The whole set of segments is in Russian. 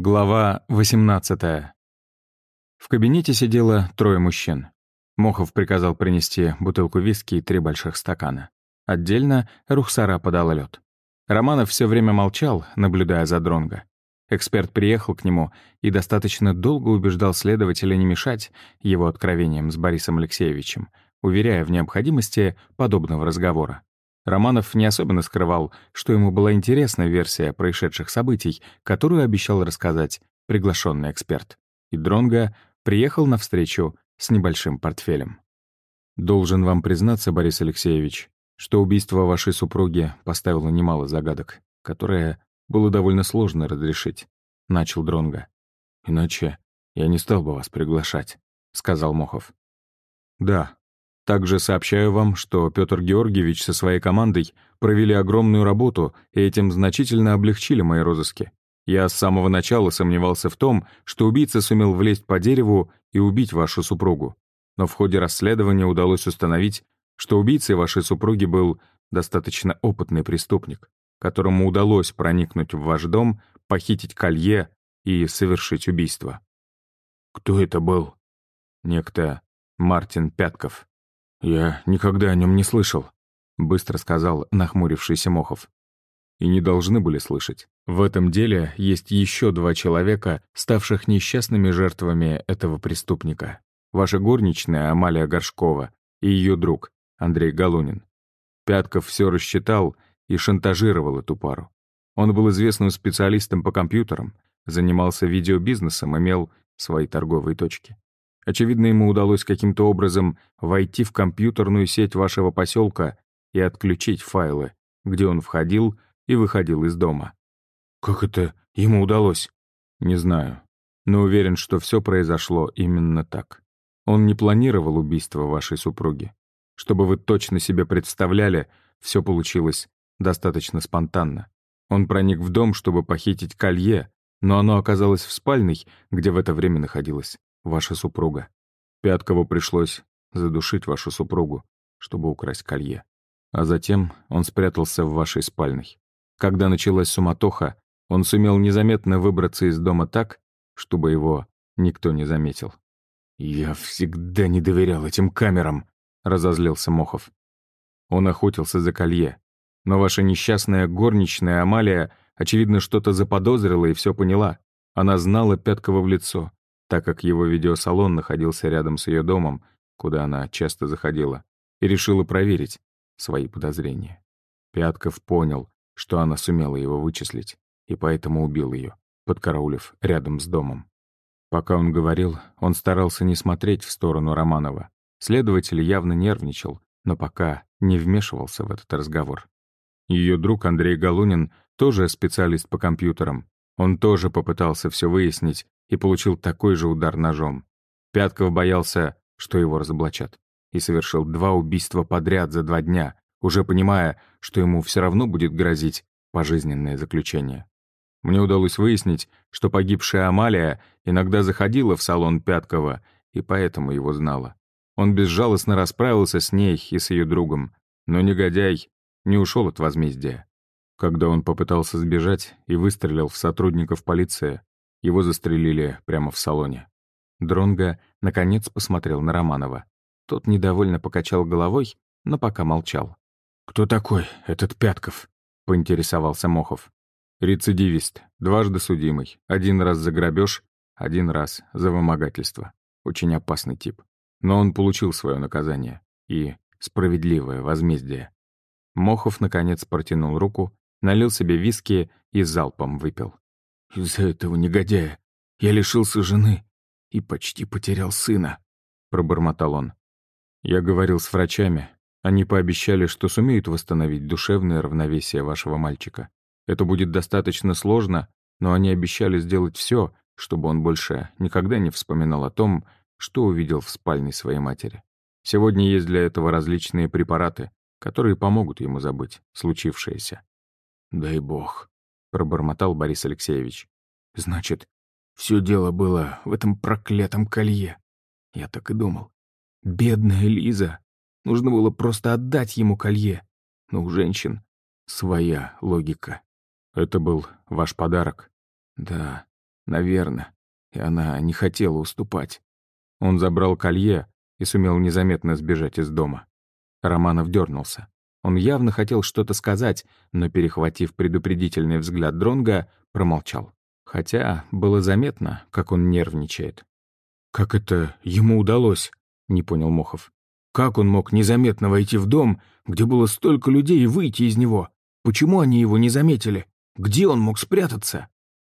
Глава 18. В кабинете сидело трое мужчин. Мохов приказал принести бутылку виски и три больших стакана. Отдельно Рухсара подала лед. Романов все время молчал, наблюдая за Дронго. Эксперт приехал к нему и достаточно долго убеждал следователя не мешать его откровениям с Борисом Алексеевичем, уверяя в необходимости подобного разговора. Романов не особенно скрывал, что ему была интересна версия происшедших событий, которую обещал рассказать приглашенный эксперт. И Дронга приехал на встречу с небольшим портфелем. «Должен вам признаться, Борис Алексеевич, что убийство вашей супруги поставило немало загадок, которые было довольно сложно разрешить», — начал Дронга. «Иначе я не стал бы вас приглашать», — сказал Мохов. «Да, также сообщаю вам, что Петр Георгиевич со своей командой провели огромную работу и этим значительно облегчили мои розыски. Я с самого начала сомневался в том, что убийца сумел влезть по дереву и убить вашу супругу. Но в ходе расследования удалось установить, что убийцей вашей супруги был достаточно опытный преступник, которому удалось проникнуть в ваш дом, похитить колье и совершить убийство. Кто это был? Некто Мартин Пятков. «Я никогда о нем не слышал», — быстро сказал нахмурившийся Мохов. «И не должны были слышать. В этом деле есть еще два человека, ставших несчастными жертвами этого преступника. Ваша горничная Амалия Горшкова и ее друг Андрей Галунин. Пятков все рассчитал и шантажировал эту пару. Он был известным специалистом по компьютерам, занимался видеобизнесом, имел свои торговые точки. Очевидно, ему удалось каким-то образом войти в компьютерную сеть вашего поселка и отключить файлы, где он входил и выходил из дома. Как это ему удалось? Не знаю, но уверен, что все произошло именно так. Он не планировал убийство вашей супруги. Чтобы вы точно себе представляли, все получилось достаточно спонтанно. Он проник в дом, чтобы похитить колье, но оно оказалось в спальной, где в это время находилась ваша супруга. Пяткову пришлось задушить вашу супругу, чтобы украсть колье. А затем он спрятался в вашей спальной. Когда началась суматоха, он сумел незаметно выбраться из дома так, чтобы его никто не заметил. «Я всегда не доверял этим камерам», — разозлился Мохов. Он охотился за колье. Но ваша несчастная горничная Амалия, очевидно, что-то заподозрила и все поняла. Она знала Пяткова в лицо так как его видеосалон находился рядом с ее домом, куда она часто заходила, и решила проверить свои подозрения. Пятков понял, что она сумела его вычислить, и поэтому убил ее, подкараулив рядом с домом. Пока он говорил, он старался не смотреть в сторону Романова. Следователь явно нервничал, но пока не вмешивался в этот разговор. Ее друг Андрей Галунин тоже специалист по компьютерам. Он тоже попытался все выяснить и получил такой же удар ножом. Пятков боялся, что его разоблачат, и совершил два убийства подряд за два дня, уже понимая, что ему все равно будет грозить пожизненное заключение. Мне удалось выяснить, что погибшая Амалия иногда заходила в салон Пяткова и поэтому его знала. Он безжалостно расправился с ней и с ее другом, но негодяй не ушел от возмездия. Когда он попытался сбежать и выстрелил в сотрудников полиции, его застрелили прямо в салоне. Дронго наконец посмотрел на Романова. Тот недовольно покачал головой, но пока молчал. «Кто такой этот Пятков?» — поинтересовался Мохов. «Рецидивист, дважды судимый. Один раз за грабеж, один раз за вымогательство. Очень опасный тип. Но он получил свое наказание. И справедливое возмездие». Мохов, наконец, протянул руку, налил себе виски и залпом выпил. Из-за этого негодяя я лишился жены и почти потерял сына», — пробормотал он. «Я говорил с врачами. Они пообещали, что сумеют восстановить душевное равновесие вашего мальчика. Это будет достаточно сложно, но они обещали сделать все, чтобы он больше никогда не вспоминал о том, что увидел в спальне своей матери. Сегодня есть для этого различные препараты, которые помогут ему забыть случившееся. «Дай бог», — пробормотал Борис Алексеевич. «Значит, все дело было в этом проклятом колье. Я так и думал. Бедная Лиза. Нужно было просто отдать ему колье. Но у женщин своя логика. Это был ваш подарок. Да, Наверное. И она не хотела уступать. Он забрал колье и сумел незаметно сбежать из дома. Романов дернулся. Он явно хотел что-то сказать, но, перехватив предупредительный взгляд Дронга, промолчал. Хотя было заметно, как он нервничает. «Как это ему удалось?» — не понял Мохов. «Как он мог незаметно войти в дом, где было столько людей, и выйти из него? Почему они его не заметили? Где он мог спрятаться?»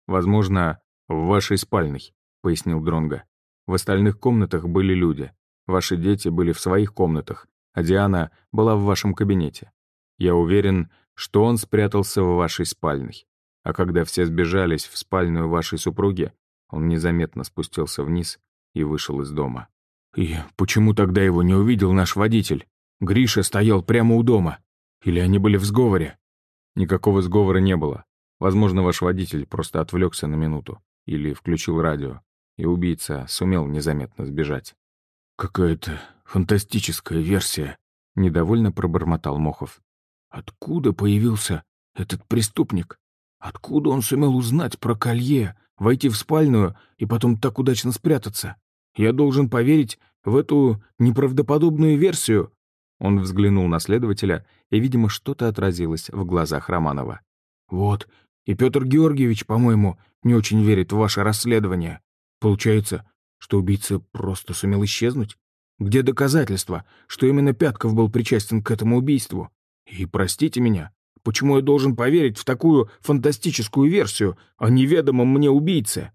«Возможно, в вашей спальной», — пояснил Дронга. «В остальных комнатах были люди. Ваши дети были в своих комнатах, а Диана была в вашем кабинете. Я уверен, что он спрятался в вашей спальной. А когда все сбежались в спальную вашей супруги, он незаметно спустился вниз и вышел из дома. «И почему тогда его не увидел наш водитель? Гриша стоял прямо у дома. Или они были в сговоре?» «Никакого сговора не было. Возможно, ваш водитель просто отвлекся на минуту или включил радио, и убийца сумел незаметно сбежать». «Какая-то фантастическая версия», — недовольно пробормотал Мохов. «Откуда появился этот преступник? Откуда он сумел узнать про колье, войти в спальную и потом так удачно спрятаться? Я должен поверить в эту неправдоподобную версию». Он взглянул на следователя, и, видимо, что-то отразилось в глазах Романова. «Вот, и Петр Георгиевич, по-моему, не очень верит в ваше расследование. Получается, что убийца просто сумел исчезнуть? Где доказательства, что именно Пятков был причастен к этому убийству? И простите меня, почему я должен поверить в такую фантастическую версию о неведомом мне убийце?»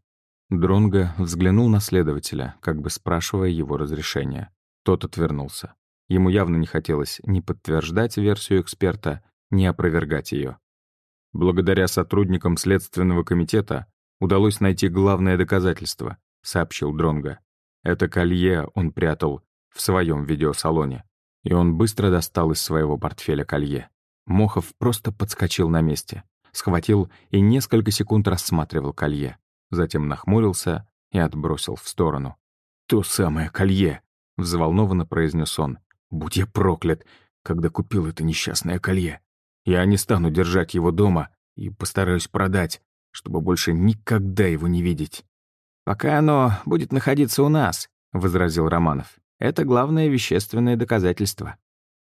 Дронго взглянул на следователя, как бы спрашивая его разрешения. Тот отвернулся. Ему явно не хотелось ни подтверждать версию эксперта, ни опровергать ее. Благодаря сотрудникам Следственного комитета удалось найти главное доказательство, сообщил Дронга. Это колье он прятал в своем видеосалоне. И он быстро достал из своего портфеля колье. Мохов просто подскочил на месте, схватил и несколько секунд рассматривал колье. Затем нахмурился и отбросил в сторону. «То самое колье!» — взволнованно произнес он. «Будь я проклят, когда купил это несчастное колье. Я не стану держать его дома и постараюсь продать, чтобы больше никогда его не видеть». «Пока оно будет находиться у нас», — возразил Романов. «Это главное вещественное доказательство».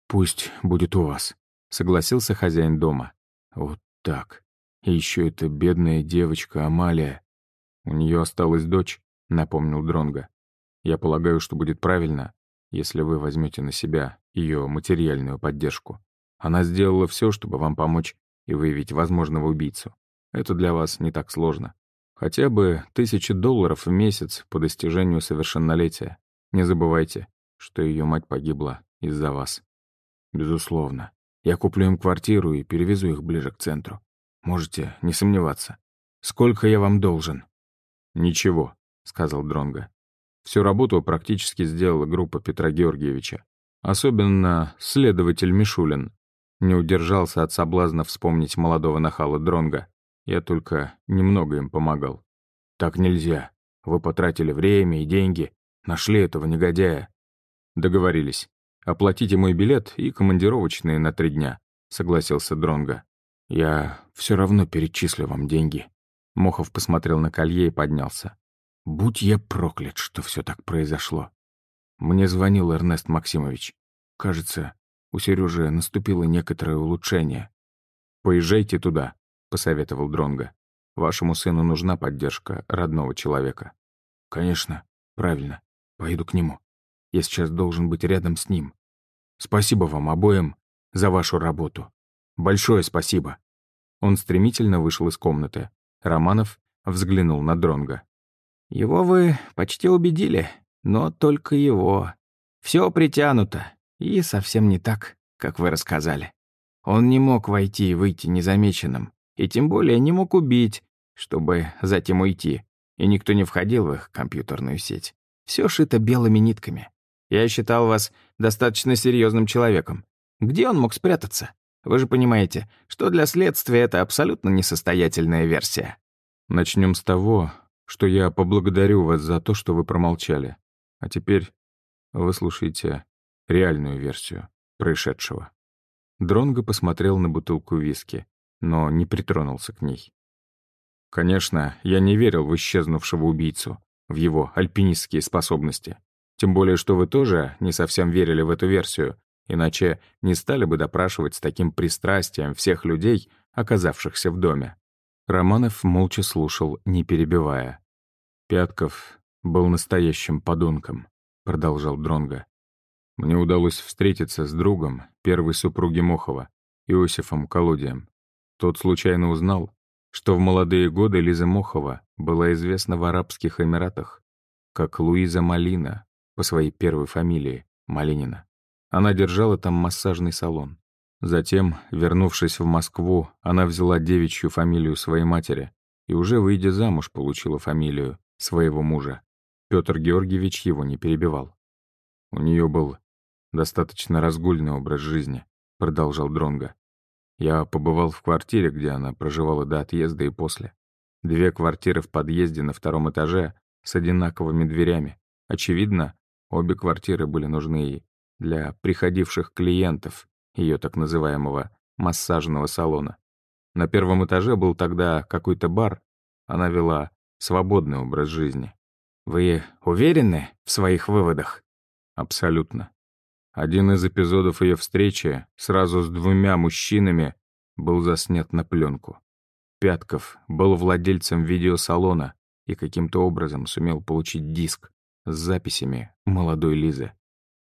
«Пусть будет у вас», — согласился хозяин дома. «Вот так. И еще эта бедная девочка Амалия. У нее осталась дочь», — напомнил Дронга. «Я полагаю, что будет правильно, если вы возьмете на себя ее материальную поддержку. Она сделала все, чтобы вам помочь и выявить возможного убийцу. Это для вас не так сложно. Хотя бы тысячи долларов в месяц по достижению совершеннолетия. Не забывайте, что ее мать погибла из-за вас. Безусловно. Я куплю им квартиру и перевезу их ближе к центру. Можете не сомневаться. Сколько я вам должен? Ничего, сказал Дронга. Всю работу практически сделала группа Петра Георгиевича. Особенно следователь Мишулин. Не удержался от соблазна вспомнить молодого нахала Дронга. Я только немного им помогал. Так нельзя. Вы потратили время и деньги, нашли этого негодяя. Договорились. Оплатите мой билет и командировочные на три дня, согласился Дронга. Я все равно перечислю вам деньги. Мохов посмотрел на колье и поднялся. Будь я проклят, что все так произошло. Мне звонил Эрнест Максимович. Кажется, у Сережи наступило некоторое улучшение. Поезжайте туда, посоветовал Дронга. Вашему сыну нужна поддержка родного человека. Конечно, правильно. Поеду к нему. Я сейчас должен быть рядом с ним. Спасибо вам обоим за вашу работу. Большое спасибо. Он стремительно вышел из комнаты. Романов взглянул на Дронга. Его вы почти убедили, но только его. Все притянуто, и совсем не так, как вы рассказали. Он не мог войти и выйти незамеченным и тем более не мог убить, чтобы затем уйти, и никто не входил в их компьютерную сеть. Все шито белыми нитками. Я считал вас достаточно серьезным человеком. Где он мог спрятаться? Вы же понимаете, что для следствия это абсолютно несостоятельная версия. Начнем с того, что я поблагодарю вас за то, что вы промолчали. А теперь выслушайте реальную версию происшедшего. Дронго посмотрел на бутылку виски но не притронулся к ней. Конечно, я не верил в исчезнувшего убийцу, в его альпинистские способности. Тем более, что вы тоже не совсем верили в эту версию, иначе не стали бы допрашивать с таким пристрастием всех людей, оказавшихся в доме. Романов молча слушал, не перебивая. «Пятков был настоящим подонком», — продолжал Дронга. «Мне удалось встретиться с другом первой супруги Мохова, Иосифом Колодием. Тот случайно узнал, что в молодые годы Лиза Мохова была известна в Арабских Эмиратах как Луиза Малина по своей первой фамилии, Малинина. Она держала там массажный салон. Затем, вернувшись в Москву, она взяла девичью фамилию своей матери и уже выйдя замуж получила фамилию своего мужа. Петр Георгиевич его не перебивал. У нее был достаточно разгульный образ жизни, продолжал Дронга. Я побывал в квартире, где она проживала до отъезда и после. Две квартиры в подъезде на втором этаже с одинаковыми дверями. Очевидно, обе квартиры были нужны ей для приходивших клиентов, ее так называемого массажного салона. На первом этаже был тогда какой-то бар, она вела свободный образ жизни. Вы уверены в своих выводах? Абсолютно. Один из эпизодов ее встречи сразу с двумя мужчинами был заснят на пленку. Пятков был владельцем видеосалона и каким-то образом сумел получить диск с записями молодой Лизы.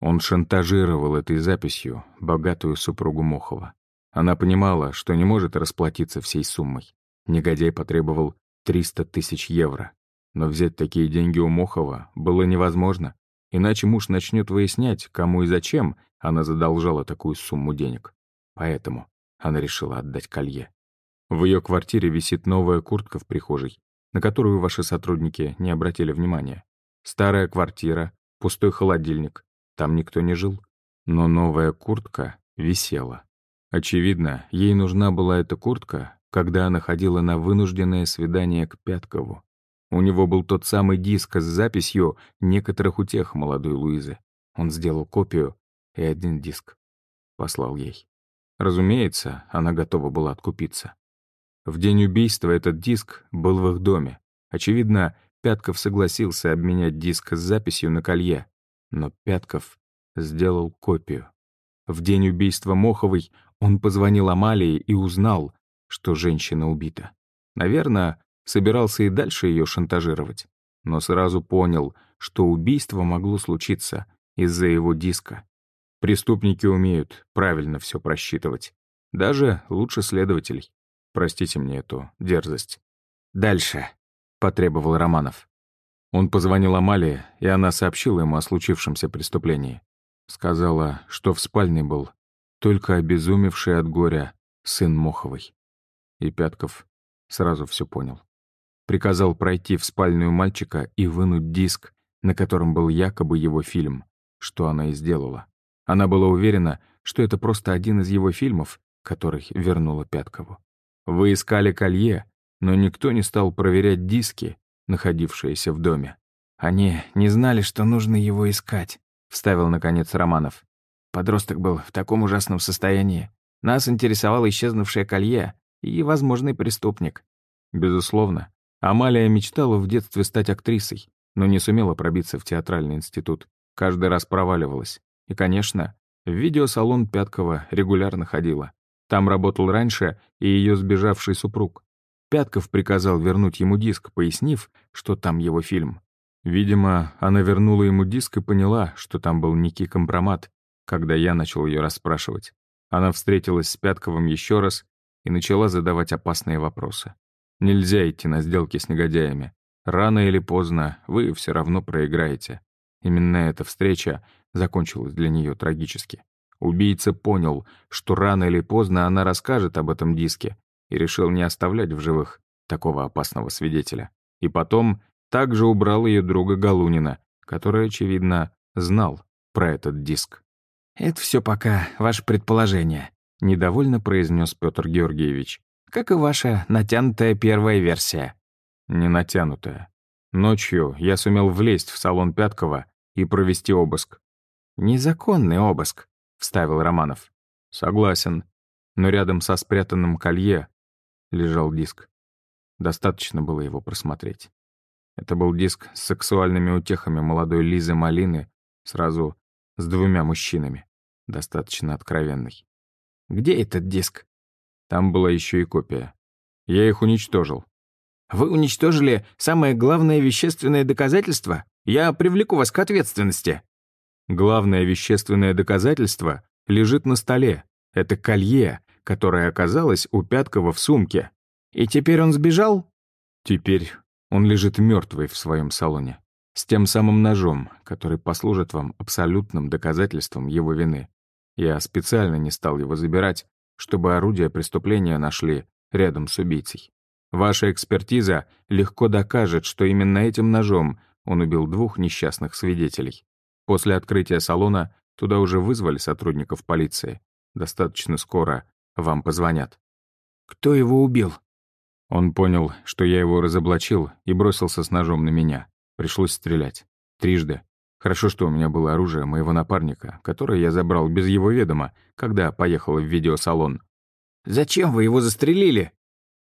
Он шантажировал этой записью богатую супругу Мохова. Она понимала, что не может расплатиться всей суммой. Негодяй потребовал 300 тысяч евро. Но взять такие деньги у Мохова было невозможно, иначе муж начнет выяснять, кому и зачем она задолжала такую сумму денег. Поэтому она решила отдать колье. В ее квартире висит новая куртка в прихожей, на которую ваши сотрудники не обратили внимания. Старая квартира, пустой холодильник, там никто не жил. Но новая куртка висела. Очевидно, ей нужна была эта куртка, когда она ходила на вынужденное свидание к Пяткову. У него был тот самый диск с записью некоторых утех молодой Луизы. Он сделал копию и один диск. Послал ей. Разумеется, она готова была откупиться. В день убийства этот диск был в их доме. Очевидно, Пятков согласился обменять диск с записью на колье. Но Пятков сделал копию. В день убийства Моховой он позвонил Амалии и узнал, что женщина убита. Наверное, собирался и дальше ее шантажировать, но сразу понял, что убийство могло случиться из-за его диска. Преступники умеют правильно все просчитывать. Даже лучше следователей. Простите мне эту дерзость. «Дальше», — потребовал Романов. Он позвонил Амалии, и она сообщила ему о случившемся преступлении. Сказала, что в спальне был только обезумевший от горя сын Моховой. И Пятков сразу все понял. Приказал пройти в спальню мальчика и вынуть диск, на котором был якобы его фильм, что она и сделала. Она была уверена, что это просто один из его фильмов, который вернула Пяткову. Вы искали колье, но никто не стал проверять диски, находившиеся в доме. «Они не знали, что нужно его искать», — вставил, наконец, Романов. Подросток был в таком ужасном состоянии. Нас интересовало исчезнувшее колье и возможный преступник. Безусловно. Амалия мечтала в детстве стать актрисой, но не сумела пробиться в театральный институт. Каждый раз проваливалась. И, конечно, в видеосалон Пяткова регулярно ходила. Там работал раньше и ее сбежавший супруг. Пятков приказал вернуть ему диск, пояснив, что там его фильм. Видимо, она вернула ему диск и поняла, что там был некий компромат, когда я начал ее расспрашивать. Она встретилась с Пятковым еще раз и начала задавать опасные вопросы. Нельзя идти на сделки с негодяями. Рано или поздно вы все равно проиграете. Именно эта встреча закончилась для нее трагически. Убийца понял, что рано или поздно она расскажет об этом диске, и решил не оставлять в живых такого опасного свидетеля. И потом также убрал ее друга Галунина, который, очевидно, знал про этот диск. «Это все пока ваше предположение», — недовольно произнес Петр Георгиевич. «Как и ваша натянутая первая версия». «Не натянутая. Ночью я сумел влезть в салон Пяткова и провести обыск». «Незаконный обыск», — вставил Романов. «Согласен. Но рядом со спрятанным колье лежал диск. Достаточно было его просмотреть. Это был диск с сексуальными утехами молодой Лизы Малины, сразу с двумя мужчинами, достаточно откровенный. «Где этот диск?» Там была еще и копия. Я их уничтожил. «Вы уничтожили самое главное вещественное доказательство? Я привлеку вас к ответственности». Главное вещественное доказательство лежит на столе. Это колье, которое оказалось у Пяткова в сумке. И теперь он сбежал? Теперь он лежит мертвый в своем салоне. С тем самым ножом, который послужит вам абсолютным доказательством его вины. Я специально не стал его забирать, чтобы орудие преступления нашли рядом с убийцей. Ваша экспертиза легко докажет, что именно этим ножом он убил двух несчастных свидетелей. После открытия салона туда уже вызвали сотрудников полиции. Достаточно скоро вам позвонят. Кто его убил? Он понял, что я его разоблачил и бросился с ножом на меня. Пришлось стрелять. Трижды. Хорошо, что у меня было оружие моего напарника, которое я забрал без его ведома, когда поехал в видеосалон. «Зачем вы его застрелили?»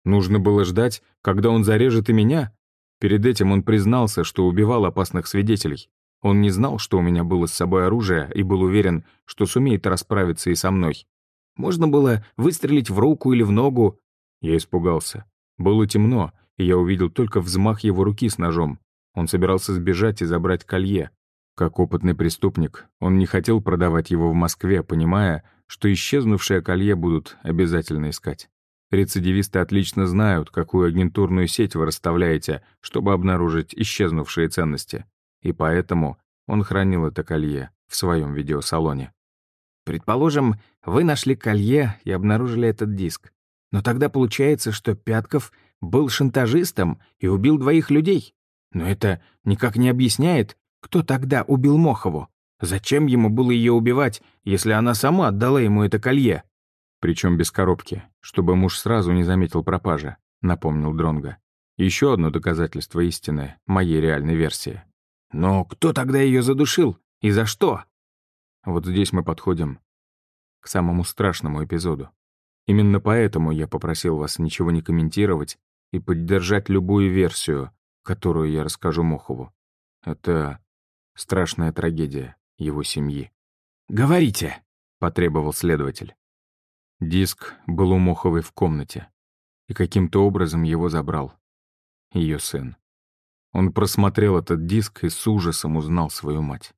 Нужно было ждать, когда он зарежет и меня. Перед этим он признался, что убивал опасных свидетелей. Он не знал, что у меня было с собой оружие, и был уверен, что сумеет расправиться и со мной. Можно было выстрелить в руку или в ногу. Я испугался. Было темно, и я увидел только взмах его руки с ножом. Он собирался сбежать и забрать колье. Как опытный преступник, он не хотел продавать его в Москве, понимая, что исчезнувшее колье будут обязательно искать. Рецидивисты отлично знают, какую агентурную сеть вы расставляете, чтобы обнаружить исчезнувшие ценности. И поэтому он хранил это колье в своем видеосалоне. Предположим, вы нашли колье и обнаружили этот диск. Но тогда получается, что Пятков был шантажистом и убил двоих людей. Но это никак не объясняет, кто тогда убил Мохову. Зачем ему было ее убивать, если она сама отдала ему это колье? Причем без коробки, чтобы муж сразу не заметил пропажи, напомнил Дронга. Еще одно доказательство истины моей реальной версии. Но кто тогда ее задушил? И за что? Вот здесь мы подходим к самому страшному эпизоду. Именно поэтому я попросил вас ничего не комментировать и поддержать любую версию, которую я расскажу Мохову. Это страшная трагедия его семьи. «Говорите», — потребовал следователь. Диск был у Моховой в комнате, и каким-то образом его забрал ее сын. Он просмотрел этот диск и с ужасом узнал свою мать.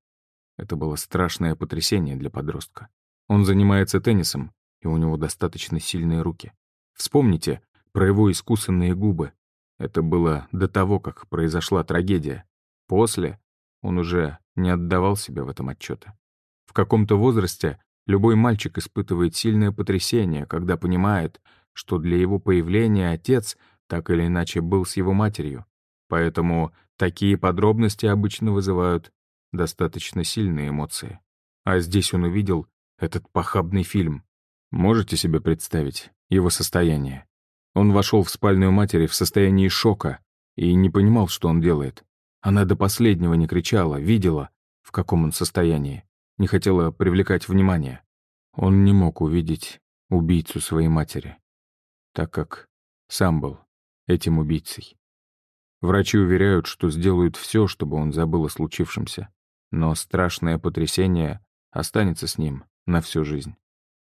Это было страшное потрясение для подростка. Он занимается теннисом, и у него достаточно сильные руки. Вспомните про его искусанные губы. Это было до того, как произошла трагедия. После он уже не отдавал себе в этом отчета. В каком-то возрасте любой мальчик испытывает сильное потрясение, когда понимает, что для его появления отец так или иначе был с его матерью. Поэтому такие подробности обычно вызывают достаточно сильные эмоции. А здесь он увидел этот похабный фильм. Можете себе представить его состояние? Он вошел в спальню матери в состоянии шока и не понимал, что он делает. Она до последнего не кричала, видела, в каком он состоянии, не хотела привлекать внимание. Он не мог увидеть убийцу своей матери, так как сам был этим убийцей. Врачи уверяют, что сделают все, чтобы он забыл о случившемся, но страшное потрясение останется с ним на всю жизнь.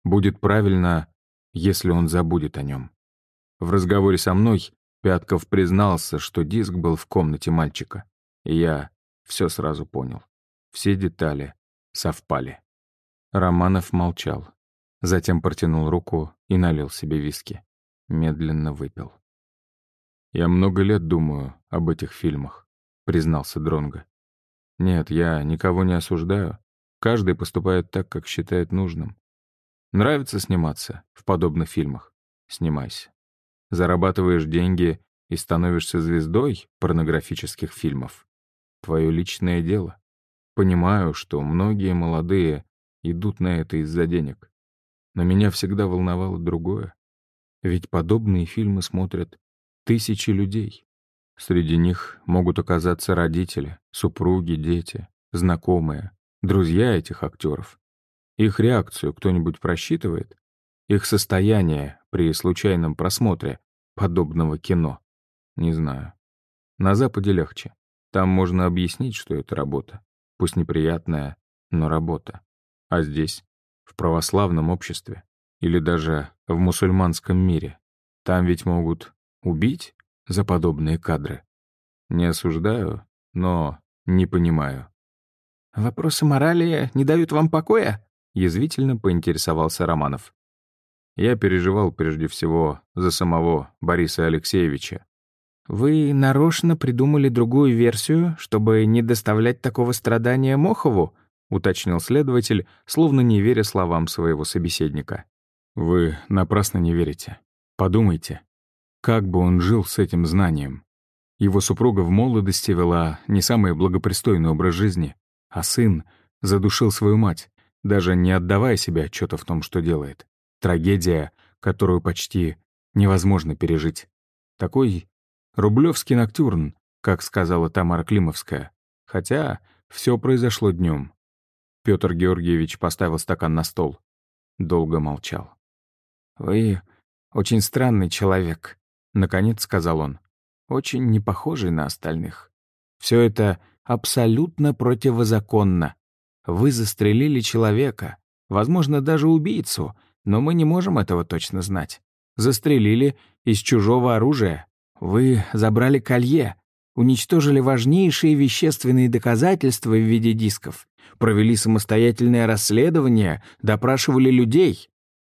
Будет правильно, если он забудет о нем. В разговоре со мной Пятков признался, что диск был в комнате мальчика, я все сразу понял. Все детали совпали. Романов молчал, затем протянул руку и налил себе виски. Медленно выпил. «Я много лет думаю об этих фильмах», — признался Дронго. «Нет, я никого не осуждаю. Каждый поступает так, как считает нужным. Нравится сниматься в подобных фильмах? Снимайся. Зарабатываешь деньги и становишься звездой порнографических фильмов? Твое личное дело. Понимаю, что многие молодые идут на это из-за денег. Но меня всегда волновало другое. Ведь подобные фильмы смотрят тысячи людей. Среди них могут оказаться родители, супруги, дети, знакомые, друзья этих актеров. Их реакцию кто-нибудь просчитывает? Их состояние при случайном просмотре подобного кино? Не знаю. На Западе легче. Там можно объяснить, что это работа. Пусть неприятная, но работа. А здесь, в православном обществе, или даже в мусульманском мире, там ведь могут убить за подобные кадры. Не осуждаю, но не понимаю. «Вопросы морали не дают вам покоя?» — язвительно поинтересовался Романов. Я переживал прежде всего за самого Бориса Алексеевича. «Вы нарочно придумали другую версию, чтобы не доставлять такого страдания Мохову?» — уточнил следователь, словно не веря словам своего собеседника. «Вы напрасно не верите. Подумайте, как бы он жил с этим знанием? Его супруга в молодости вела не самый благопристойный образ жизни, а сын задушил свою мать, даже не отдавая себе отчета в том, что делает. Трагедия, которую почти невозможно пережить. Такой рублевский ноктюрн, как сказала Тамара Климовская. Хотя все произошло днем. Петр Георгиевич поставил стакан на стол. Долго молчал. «Вы очень странный человек», — наконец сказал он. «Очень не похожий на остальных. Все это абсолютно противозаконно. Вы застрелили человека, возможно, даже убийцу, но мы не можем этого точно знать. Застрелили из чужого оружия. Вы забрали колье, уничтожили важнейшие вещественные доказательства в виде дисков, провели самостоятельное расследование, допрашивали людей.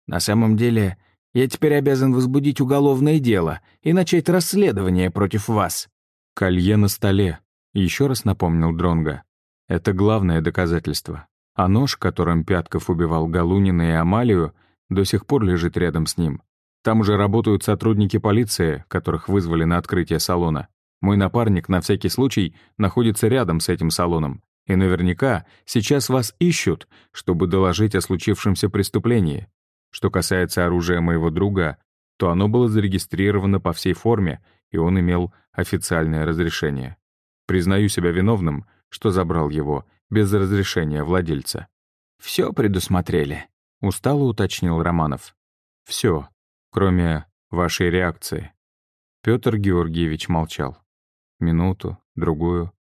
На самом деле, я теперь обязан возбудить уголовное дело и начать расследование против вас». «Колье на столе», — еще раз напомнил Дронга. «Это главное доказательство. А нож, которым Пятков убивал Галунина и Амалию, до сих пор лежит рядом с ним. Там уже работают сотрудники полиции, которых вызвали на открытие салона. Мой напарник на всякий случай находится рядом с этим салоном. И наверняка сейчас вас ищут, чтобы доложить о случившемся преступлении. Что касается оружия моего друга, то оно было зарегистрировано по всей форме, и он имел официальное разрешение. Признаю себя виновным, что забрал его без разрешения владельца. «Все предусмотрели», — устало уточнил Романов. «Все, кроме вашей реакции». Петр Георгиевич молчал. Минуту, другую.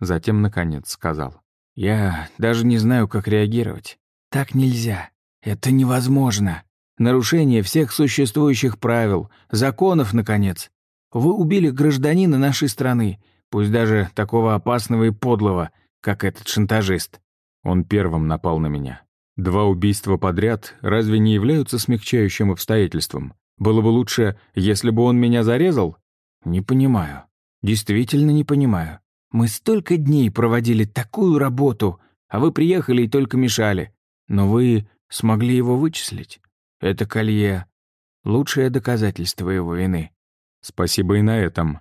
Затем, наконец, сказал. «Я даже не знаю, как реагировать. Так нельзя. Это невозможно. Нарушение всех существующих правил, законов, наконец. Вы убили гражданина нашей страны, пусть даже такого опасного и подлого, как этот шантажист». Он первым напал на меня. Два убийства подряд разве не являются смягчающим обстоятельством? Было бы лучше, если бы он меня зарезал? Не понимаю. Действительно не понимаю. Мы столько дней проводили такую работу, а вы приехали и только мешали. Но вы смогли его вычислить. Это колье — лучшее доказательство его вины. Спасибо и на этом.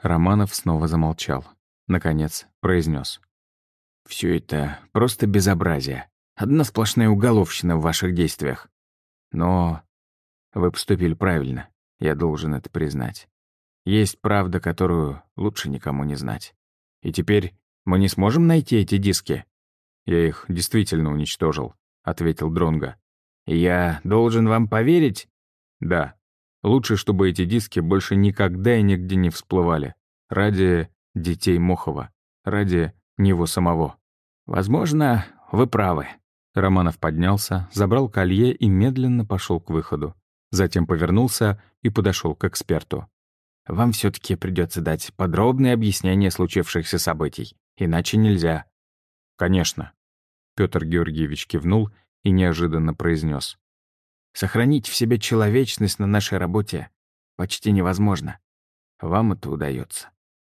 Романов снова замолчал. Наконец произнес. Все это просто безобразие. Одна сплошная уголовщина в ваших действиях. Но вы поступили правильно, я должен это признать. Есть правда, которую лучше никому не знать. И теперь мы не сможем найти эти диски? Я их действительно уничтожил, ответил Дронга. Я должен вам поверить? Да. Лучше, чтобы эти диски больше никогда и нигде не всплывали. Ради детей Мохова. Ради него самого. Возможно, вы правы. Романов поднялся, забрал колье и медленно пошел к выходу. Затем повернулся и подошел к эксперту. «Вам все-таки придется дать подробное объяснение случившихся событий, иначе нельзя». «Конечно». Петр Георгиевич кивнул и неожиданно произнес. «Сохранить в себе человечность на нашей работе почти невозможно. Вам это удается.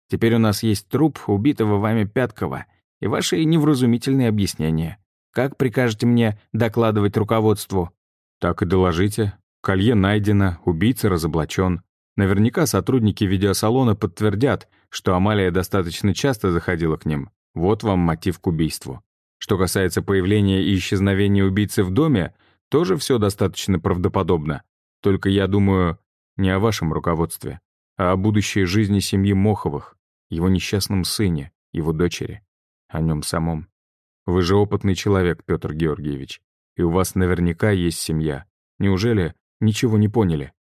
Теперь у нас есть труп убитого вами Пяткова и ваши невразумительные объяснения. Как прикажете мне докладывать руководству?» «Так и доложите. Колье найдено, убийца разоблачен. Наверняка сотрудники видеосалона подтвердят, что Амалия достаточно часто заходила к ним. Вот вам мотив к убийству. Что касается появления и исчезновения убийцы в доме, тоже все достаточно правдоподобно. Только я думаю не о вашем руководстве, а о будущей жизни семьи Моховых, его несчастном сыне, его дочери, о нем самом. Вы же опытный человек, Петр Георгиевич, и у вас наверняка есть семья. Неужели ничего не поняли?»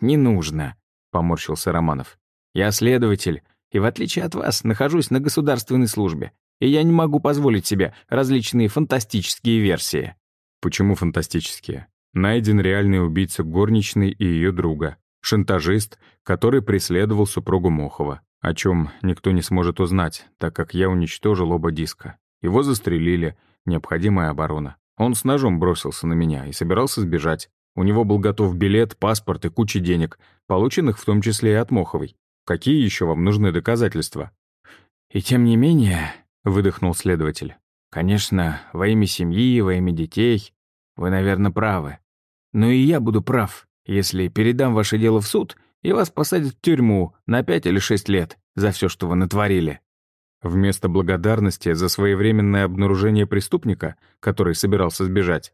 «Не нужно», — поморщился Романов. Я следователь, и в отличие от вас, нахожусь на государственной службе, и я не могу позволить себе различные фантастические версии». «Почему фантастические?» Найден реальный убийца горничной и ее друга, шантажист, который преследовал супругу Мохова, о чем никто не сможет узнать, так как я уничтожил оба диска. Его застрелили, необходимая оборона. Он с ножом бросился на меня и собирался сбежать. У него был готов билет, паспорт и куча денег, полученных в том числе и от Моховой. Какие еще вам нужны доказательства? «И тем не менее», — выдохнул следователь, «конечно, во имя семьи, во имя детей, вы, наверное, правы. Но и я буду прав, если передам ваше дело в суд, и вас посадят в тюрьму на пять или шесть лет за все, что вы натворили». Вместо благодарности за своевременное обнаружение преступника, который собирался сбежать,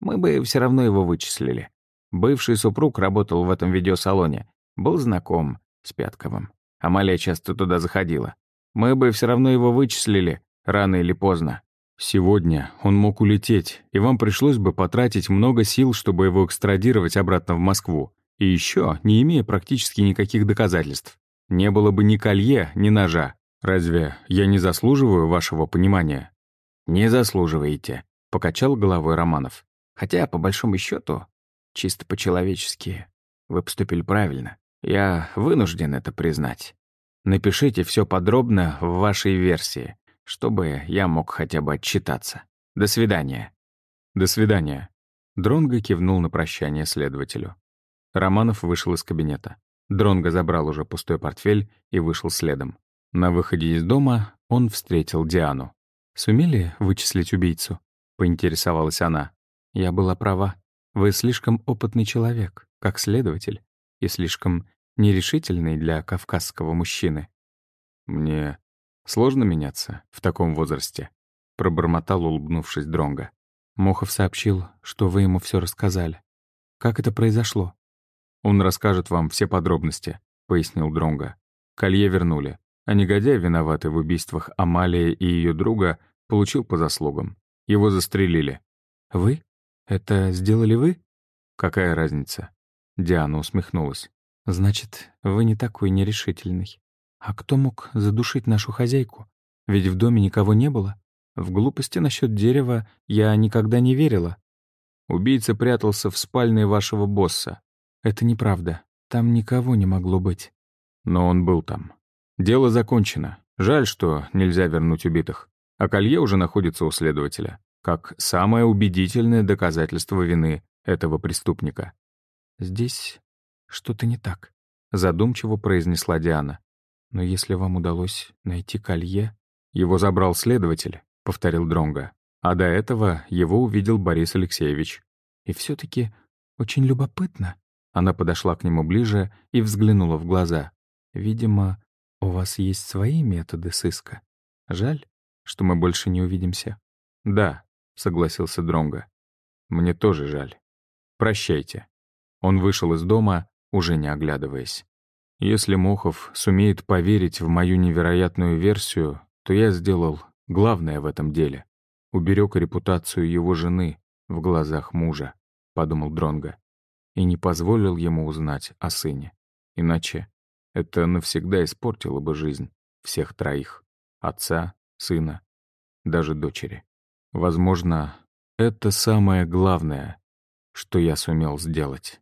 мы бы все равно его вычислили. Бывший супруг работал в этом видеосалоне, был знаком с Пятковым. Амалия часто туда заходила. Мы бы все равно его вычислили, рано или поздно. Сегодня он мог улететь, и вам пришлось бы потратить много сил, чтобы его экстрадировать обратно в Москву. И еще, не имея практически никаких доказательств. Не было бы ни колье, ни ножа. Разве я не заслуживаю вашего понимания? Не заслуживаете, покачал головой Романов. Хотя, по большому счету, чисто по-человечески, вы поступили правильно. Я вынужден это признать. Напишите все подробно в вашей версии, чтобы я мог хотя бы отчитаться. До свидания. До свидания. Дронго кивнул на прощание следователю. Романов вышел из кабинета. Дронго забрал уже пустой портфель и вышел следом. На выходе из дома он встретил Диану. «Сумели вычислить убийцу?» — поинтересовалась она. «Я была права. Вы слишком опытный человек, как следователь, и слишком нерешительный для кавказского мужчины». «Мне сложно меняться в таком возрасте», — пробормотал, улыбнувшись Дронго. Мохов сообщил, что вы ему все рассказали. Как это произошло? «Он расскажет вам все подробности», — пояснил Дронго. Колье вернули, а негодяй, виноватый в убийствах Амалии и ее друга, получил по заслугам. Его застрелили. «Вы? Это сделали вы?» «Какая разница?» Диана усмехнулась. «Значит, вы не такой нерешительный. А кто мог задушить нашу хозяйку? Ведь в доме никого не было. В глупости насчет дерева я никогда не верила. Убийца прятался в спальне вашего босса. Это неправда. Там никого не могло быть. Но он был там. Дело закончено. Жаль, что нельзя вернуть убитых. А колье уже находится у следователя, как самое убедительное доказательство вины этого преступника. «Здесь что-то не так», — задумчиво произнесла Диана. «Но если вам удалось найти колье...» «Его забрал следователь», — повторил Дронга. А до этого его увидел Борис Алексеевич. «И все таки очень любопытно», она подошла к нему ближе и взглянула в глаза. «Видимо, у вас есть свои методы сыска. Жаль, что мы больше не увидимся». «Да», — согласился Дронго. «Мне тоже жаль. Прощайте». Он вышел из дома, уже не оглядываясь. Если Мохов сумеет поверить в мою невероятную версию, то я сделал главное в этом деле. Уберег репутацию его жены в глазах мужа, — подумал Дронго и не позволил ему узнать о сыне. Иначе это навсегда испортило бы жизнь всех троих — отца, сына, даже дочери. Возможно, это самое главное, что я сумел сделать.